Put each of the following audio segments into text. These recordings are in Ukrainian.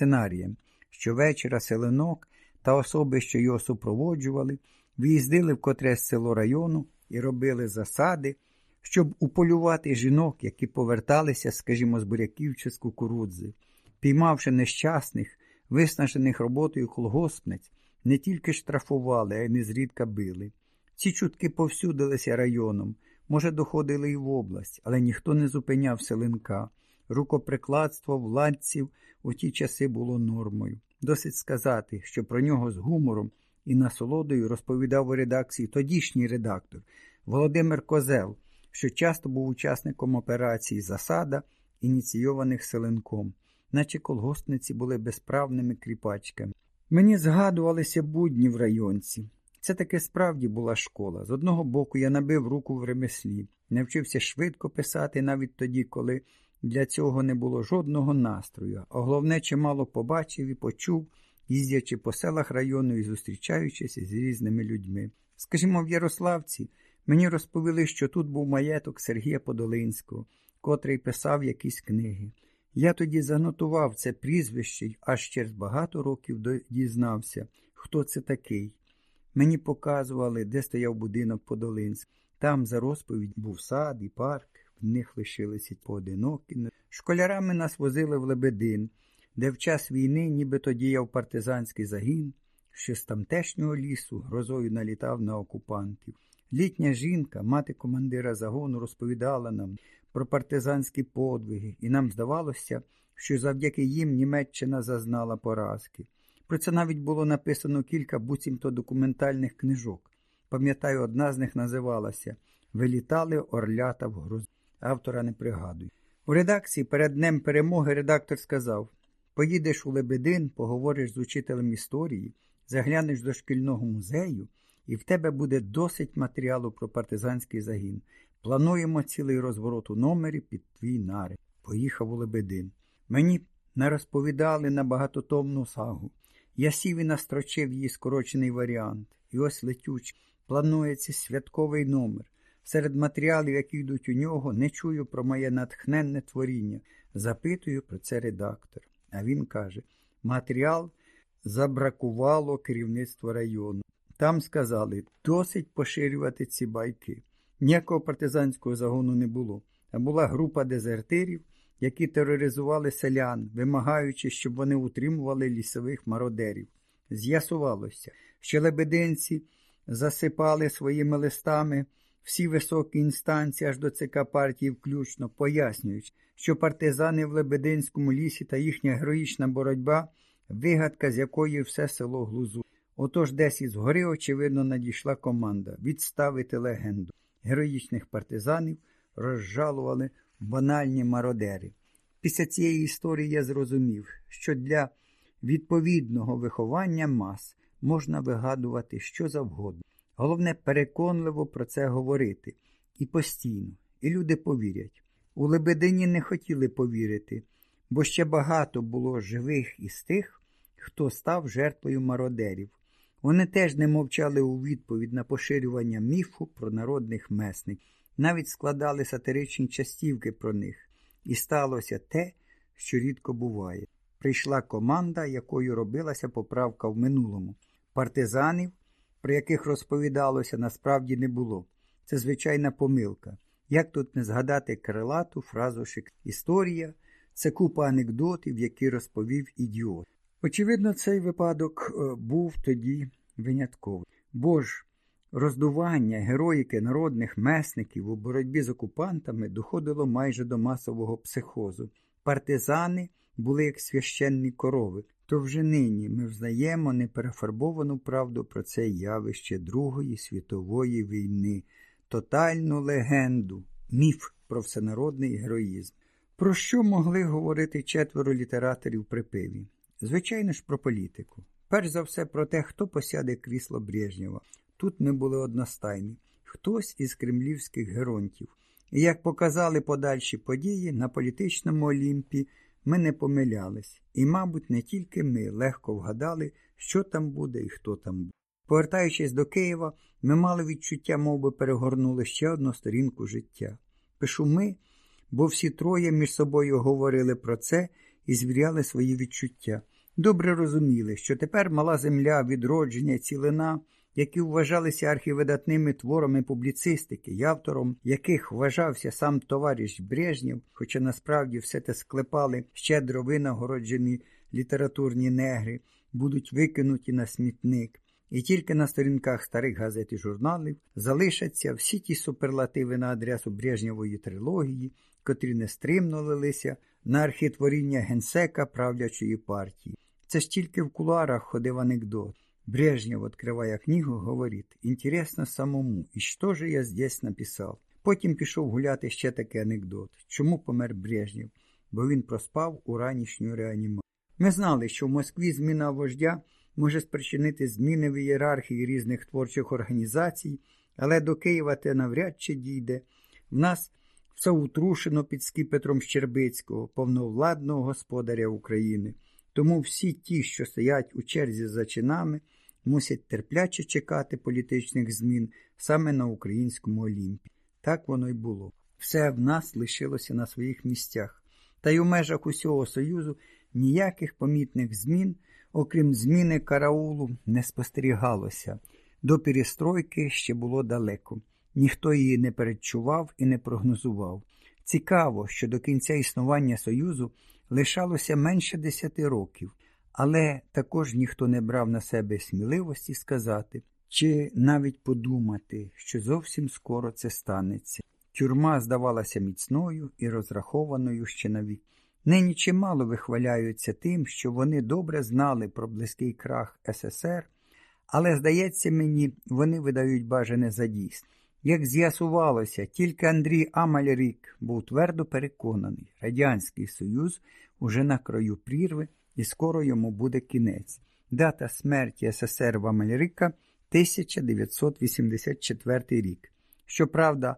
сценарієм. Щовечора селенок та особи, що його супроводжували, виїздили в котре село району і робили засади, щоб уполювати жінок, які поверталися, скажімо, з буряків чи з кукурудзи. Піймавши нещасних, виснажених роботою колгоспниць, не тільки штрафували, а й незрідка били. Ці чутки повсюдилися районом, може, доходили і в область, але ніхто не зупиняв селенка. Рукоприкладство владців у ті часи було нормою. Досить сказати, що про нього з гумором і насолодою розповідав у редакції тодішній редактор Володимир Козел, що часто був учасником операції Засада, ініційованих селенком, наче колгоспниці були безправними кріпачками. Мені згадувалися будні в районці. Це таки справді була школа. З одного боку, я набив руку в ремеслі, навчився швидко писати навіть тоді, коли для цього не було жодного настрою, а головне, чимало побачив і почув, їздячи по селах району і зустрічаючись з різними людьми. Скажімо, в Ярославці мені розповіли, що тут був маєток Сергія Подолинського, котрий писав якісь книги. Я тоді занотував це прізвище й аж через багато років дізнався, хто це такий. Мені показували, де стояв будинок Подолинськ. Там за розповідь був сад і парк, в них лишилися поодинокі. Школярами нас возили в Лебедин, де в час війни нібито діяв партизанський загін, що з тамтешнього лісу грозою налітав на окупантів. Літня жінка, мати командира загону, розповідала нам про партизанські подвиги, і нам здавалося, що завдяки їм Німеччина зазнала поразки. Про це навіть було написано кілька буцімто документальних книжок. Пам'ятаю, одна з них називалася Вилітали орлята в грозу. Автора не пригадую. У редакції перед днем перемоги редактор сказав: Поїдеш у Лебедин, поговориш з учителем історії, заглянеш до шкільного музею, і в тебе буде досить матеріалу про партизанський загін. Плануємо цілий розворот у номері під твій нари. Поїхав у Лебедин. Мені не розповідали на багатотомну сагу. Я сів і настрочив її скорочений варіант. І ось летюч. Планується святковий номер. Серед матеріалів, які йдуть у нього, не чую про моє натхненне творіння. Запитую про це редактор. А він каже: матеріал забракувало керівництво району. Там сказали, досить поширювати ці байки. Ніякого партизанського загону не було, а була група дезертирів, які тероризували селян, вимагаючи, щоб вони утримували лісових мародерів. З'ясувалося, що лебединці засипали своїми листами всі високі інстанції аж до ЦК партії включно, пояснюючи, що партизани в Лебединському лісі та їхня героїчна боротьба вигадка, з якої все село глузу. Отож десь із гори, очевидно, надійшла команда відставити легенду. Героїчних партизанів розжалували банальні мародери. Після цієї історії я зрозумів, що для відповідного виховання мас можна вигадувати що завгодно. Головне, переконливо про це говорити і постійно, і люди повірять. У Лебедині не хотіли повірити, бо ще багато було живих із тих, хто став жертвою мародерів. Вони теж не мовчали у відповідь на поширювання міфу про народних месників, навіть складали сатиричні частівки про них. І сталося те, що рідко буває. Прийшла команда, якою робилася поправка в минулому. Партизанів, про яких розповідалося, насправді не було. Це звичайна помилка. Як тут не згадати крилату фразу Історія це купа анекдотів, які розповів ідіот. Очевидно, цей випадок е, був тоді винятковий. Бо ж роздування героїки народних месників у боротьбі з окупантами доходило майже до масового психозу. Партизани були як священні корови. То вже нині ми взнаємо неперефарбовану правду про це явище Другої світової війни, тотальну легенду, міф про всенародний героїзм. Про що могли говорити четверо літераторів при пиві? Звичайно ж, про політику. Перш за все, про те, хто посяде крісло Брежнєва. Тут ми були одностайні. Хтось із кремлівських геронтів. І як показали подальші події, на політичному Олімпі ми не помилялись. І, мабуть, не тільки ми легко вгадали, що там буде і хто там буде. Повертаючись до Києва, ми мали відчуття, мов би перегорнули ще одну сторінку життя. Пишу ми, бо всі троє між собою говорили про це і звіряли свої відчуття. добре розуміли, що тепер мала земля, відродження, цілина, які вважалися архівидатними творами публіцистики, і автором яких вважався сам товариш Брежнєв, хоча насправді все те склепали щедро винагороджені літературні негри, будуть викинуті на смітник. І тільки на сторінках старих газет і журналів залишаться всі ті суперлативи на адресу Брежнєвої трилогії, котрі нестримно лилися на архітворіння генсека правлячої партії. Це ж тільки в кулуарах ходив анекдот. Брежнев, відкриває книгу, говорить, інтересно самому, і що ж я здесь написав? Потім пішов гуляти ще такий анекдот. Чому помер Брежнєв? Бо він проспав у ранішню реанімацію. Ми знали, що в Москві зміна вождя може спричинити зміни в ієрархії різних творчих організацій, але до Києва те навряд чи дійде. В нас все утрушено під скіпетром Щербицького, повновладного господаря України. Тому всі ті, що стоять у черзі за чинами, мусять терпляче чекати політичних змін саме на українському Олімпі. Так воно й було. Все в нас лишилося на своїх місцях. Та й у межах усього Союзу ніяких помітних змін, окрім зміни караулу, не спостерігалося. До перестройки ще було далеко. Ніхто її не передчував і не прогнозував. Цікаво, що до кінця існування Союзу лишалося менше десяти років, але також ніхто не брав на себе сміливості сказати чи навіть подумати, що зовсім скоро це станеться. Тюрма здавалася міцною і розрахованою ще на. Нині чимало вихваляються тим, що вони добре знали про близький крах СССР, але, здається мені, вони видають бажане за дійсне. Як з'ясувалося, тільки Андрій Амальрік був твердо переконаний, Радянський Союз уже на краю прірви і скоро йому буде кінець. Дата смерті СССР в Амальрика 1984 рік. Щоправда,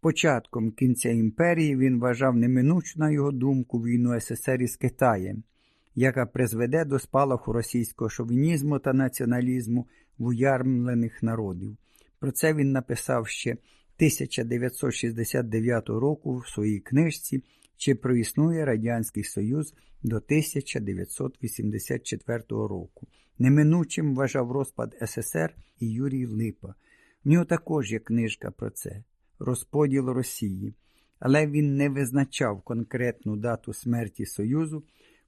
початком кінця імперії він вважав неминучу, на його думку, війну СССР із Китаєм, яка призведе до спалаху російського шовінізму та націоналізму в уярмлених народів. Про це він написав ще 1969 року в своїй книжці Чи проіснує Радянський Союз до 1984 року. Неминучим вважав розпад СССР і Юрій Липа. В нього також є книжка про це розподіл Росії, але він не визначав конкретну дату смерті Союзу,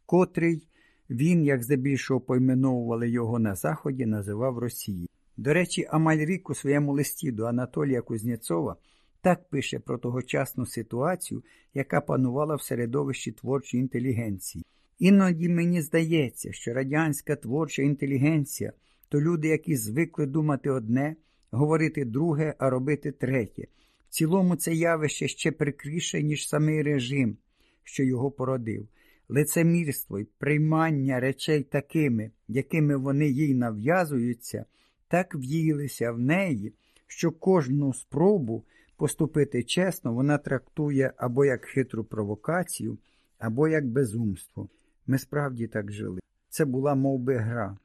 котрий він, як здебільшого пойменовували його на Заході, називав Росією. До речі, Амальрік у своєму листі до Анатолія Кузнєцова так пише про тогочасну ситуацію, яка панувала в середовищі творчої інтелігенції. Іноді мені здається, що радянська творча інтелігенція то люди, які звикли думати одне, говорити друге, а робити третє. В цілому це явище ще прикріше, ніж самий режим, що його породив. Лицемірство й приймання речей такими, якими вони їй нав'язуються так в'їлися в неї, що кожну спробу поступити чесно вона трактує або як хитру провокацію, або як безумство. Ми справді так жили. Це була мов би, гра.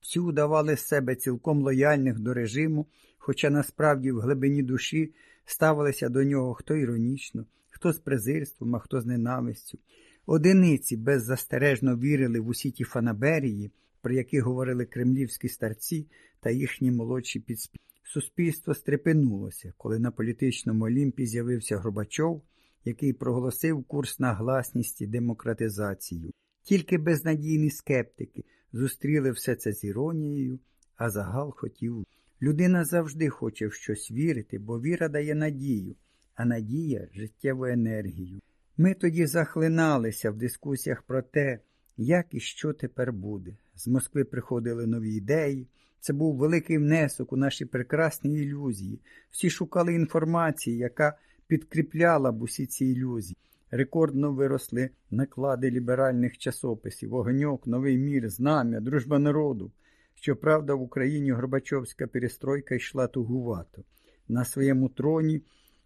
Всі удавали з себе цілком лояльних до режиму, хоча насправді в глибині душі ставилися до нього хто іронічно, хто з презирством, а хто з ненавистю. Одиниці беззастережно вірили в усі ті фанаберії, про які говорили кремлівські старці та їхні молодші підспі. Суспільство стрепенулося, коли на політичному олімпі з'явився Горбачов, який проголосив курс на гласність і демократизацію. Тільки безнадійні скептики зустріли все це з іронією, а загал хотів. Людина завжди хоче в щось вірити, бо віра дає надію, а надія життєву енергію. Ми тоді захлиналися в дискусіях про те, як і що тепер буде. З Москви приходили нові ідеї. Це був великий внесок у наші прекрасні ілюзії. Всі шукали інформації, яка підкріпляла б усі ці ілюзії. Рекордно виросли наклади ліберальних часописів, вогоньок, новий мір, знам'я, дружба народу. Щоправда, в Україні Горбачовська перестройка йшла тугувато. На своєму троні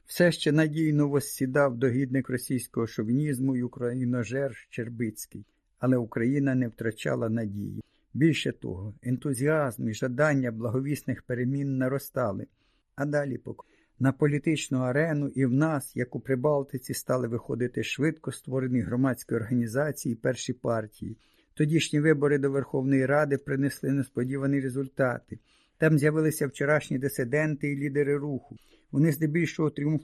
все ще надійно воссідав догідник російського шовінізму і україножер Щербицький але Україна не втрачала надії. Більше того, ентузіазм і жадання благовісних перемін наростали, а далі на політичну арену і в нас, як у Прибалтиці, стали виходити швидко створені громадські організації перші партії. Тодішні вибори до Верховної Ради принесли несподівані результати. Там з'явилися вчорашні дисиденти і лідери руху. Вони здебільшого тріумфували.